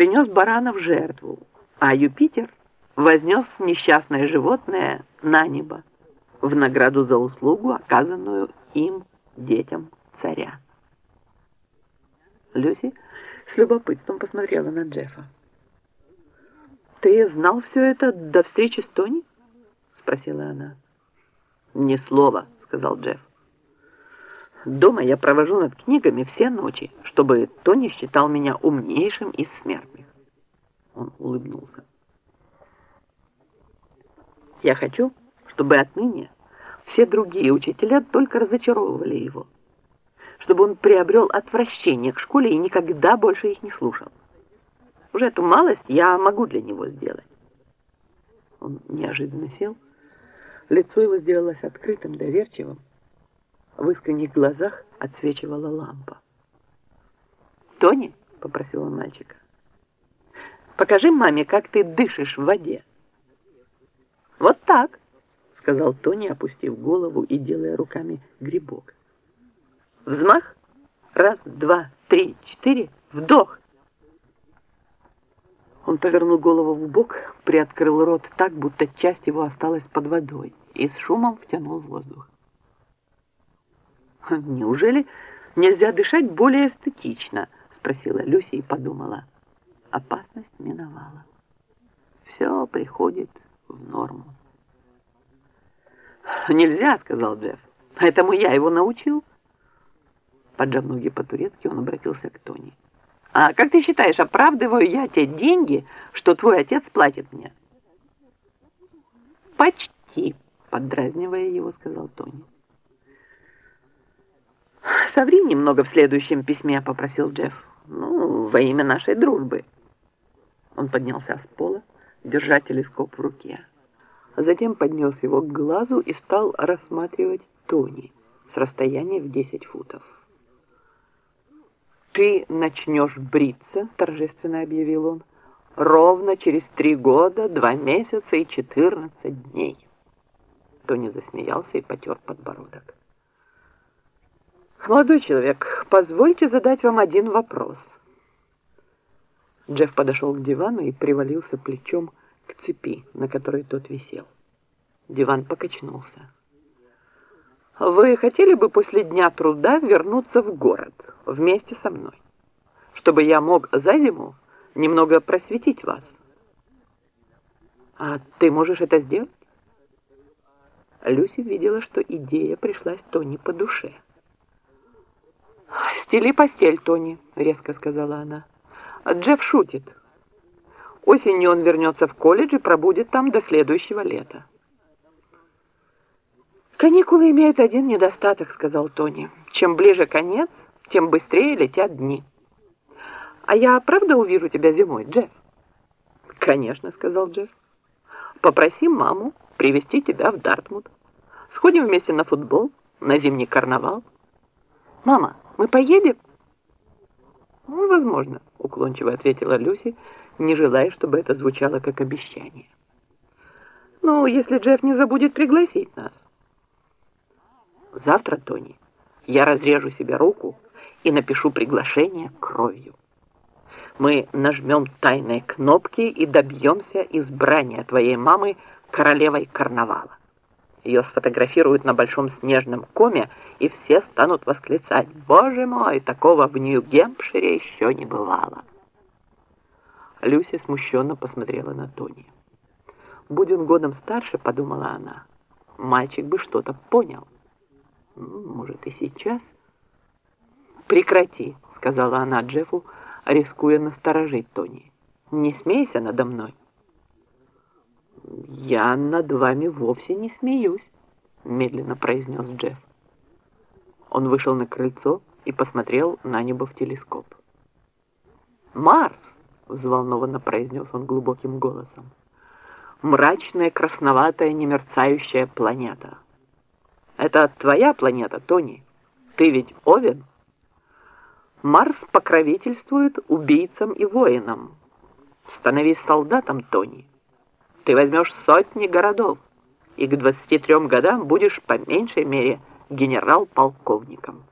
принес барана в жертву, а Юпитер вознес несчастное животное на небо в награду за услугу, оказанную им детям царя. Люси с любопытством посмотрела на Джеффа. «Ты знал все это до встречи с Тони?» — спросила она. «Ни слова», — сказал Джефф. «Дома я провожу над книгами все ночи, чтобы Тони считал меня умнейшим из смертных». Он улыбнулся. «Я хочу, чтобы отныне все другие учителя только разочаровывали его, чтобы он приобрел отвращение к школе и никогда больше их не слушал. Уже эту малость я могу для него сделать». Он неожиданно сел, Лицо его сделалось открытым, доверчивым. В искренних глазах отсвечивала лампа. «Тони», — попросил он мальчика, — «покажи маме, как ты дышишь в воде». «Вот так», — сказал Тони, опустив голову и делая руками грибок. «Взмах. Раз, два, три, четыре. Вдох». Он повернул голову в бок, приоткрыл рот так, будто часть его осталась под водой и с шумом втянул воздух. «Неужели нельзя дышать более эстетично?» — спросила Люси и подумала. Опасность миновала. Все приходит в норму. «Нельзя», — сказал Джефф. «Этому я его научил». Поджав ноги по-турецки, он обратился к Тони. «А как ты считаешь, оправдываю я те деньги, что твой отец платит мне?» «Почти», Поддразнивая его, сказал Тони. «Соври немного в следующем письме», — попросил Джефф. «Ну, во имя нашей дружбы». Он поднялся с пола, держа телескоп в руке. Затем поднес его к глазу и стал рассматривать Тони с расстояния в 10 футов. «Ты начнешь бриться», — торжественно объявил он, «ровно через три года, два месяца и четырнадцать дней». Тони засмеялся и потер подбородок. «Молодой человек, позвольте задать вам один вопрос». Джефф подошел к дивану и привалился плечом к цепи, на которой тот висел. Диван покачнулся. «Вы хотели бы после дня труда вернуться в город вместе со мной, чтобы я мог за зиму немного просветить вас?» «А ты можешь это сделать?» Люси видела, что идея пришлась Тони по душе. «Стели постель, Тони», — резко сказала она. «Джефф шутит. Осенью он вернется в колледж и пробудет там до следующего лета». «Каникулы имеют один недостаток», — сказал Тони. «Чем ближе конец, тем быстрее летят дни». «А я правда увижу тебя зимой, Джефф?» «Конечно», — сказал Джефф. «Попроси маму привезти тебя в Дартмут. Сходим вместе на футбол, на зимний карнавал. Мама, мы поедем? Ну, возможно, уклончиво ответила Люси, не желая, чтобы это звучало как обещание. Ну, если Джефф не забудет пригласить нас. Завтра, Тони, я разрежу себе руку и напишу приглашение кровью. Мы нажмем тайные кнопки и добьемся избрания твоей мамы королевой карнавала. Ее сфотографируют на большом снежном коме, и все станут восклицать «Боже мой, такого в Нью-Гемпшире еще не бывало!» Люся смущенно посмотрела на Тони. «Будь он годом старше, — подумала она, — мальчик бы что-то понял. Может, и сейчас?» «Прекрати!» — сказала она Джеффу, рискуя насторожить Тони. «Не смейся надо мной!» «Я над вами вовсе не смеюсь», — медленно произнес Джефф. Он вышел на крыльцо и посмотрел на небо в телескоп. «Марс!» — взволнованно произнес он глубоким голосом. «Мрачная, красноватая, немерцающая планета. Это твоя планета, Тони? Ты ведь Овен?» Марс покровительствует убийцам и воинам. Становись солдатом, Тони. Ты возьмешь сотни городов, и к 23 годам будешь по меньшей мере генерал-полковником.